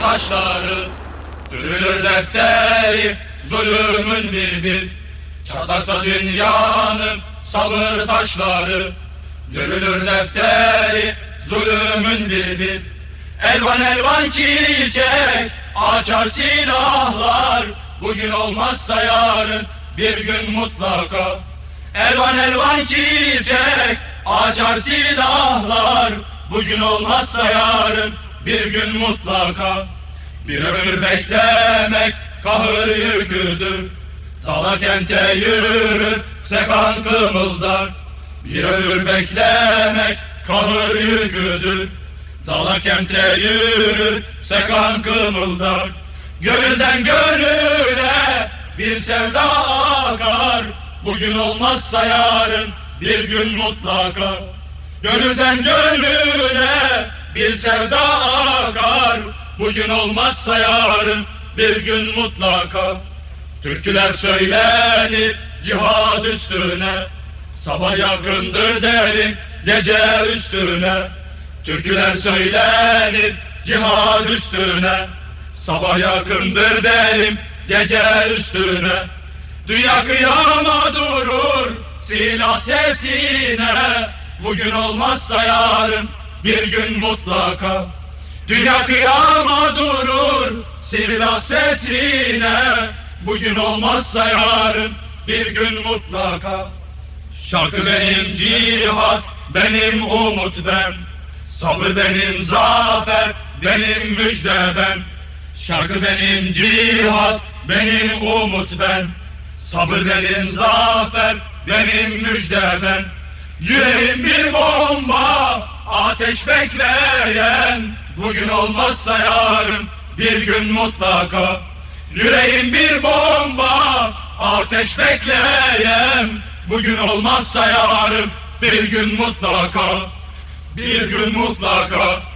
taşları. Dürülür defteri zulümün bir bir. Çatlarsa dünyanın sabır taşları. Dürülür defteri zulümün bir bir. Elvan elvan çiçek açar silahlar. Bugün olmazsa yarın bir gün mutlaka. Elvan elvan çiçek açar silahlar Bugün olmazsa yarın bir gün mutlaka. Bir ömür beklemek kahır yüküdür Dala kente yürür sekan kımıldar. Bir ömür beklemek kahır yüküdür Dala kente yürür sekan kımıldar. Gönülden gönüle bir sevda akar. Bugün olmazsa yarın bir gün mutlaka. Gönülden gönüle bir sevda akar Bugün olmazsa yarın bir gün mutlaka. Türküler söylenir cihad üstüne Sabah yakındır derim gece üstüne. Türküler söylenir cihad üstüne Sabah yakındır derim gece üstüne. Dünya kıyama durur silah sesine Bugün olmazsa yarın bir gün mutlaka Dünya kıyama durur silah sesine. Bugün olmazsa yarın bir gün mutlaka. Şarkı benim cihat, benim umut ben. Sabır benim zafer, benim müjde ben. Şarkı benim cihat, benim umut ben. Sabır benim zafer, benim müjde ben. Yüreğim bir bomba, ateş bekleyen Bugün olmazsa yarın bir gün mutlaka. Yüreğim bir bomba, ateş bekleyen Bugün olmazsa yarın bir gün mutlaka. Bir gün mutlaka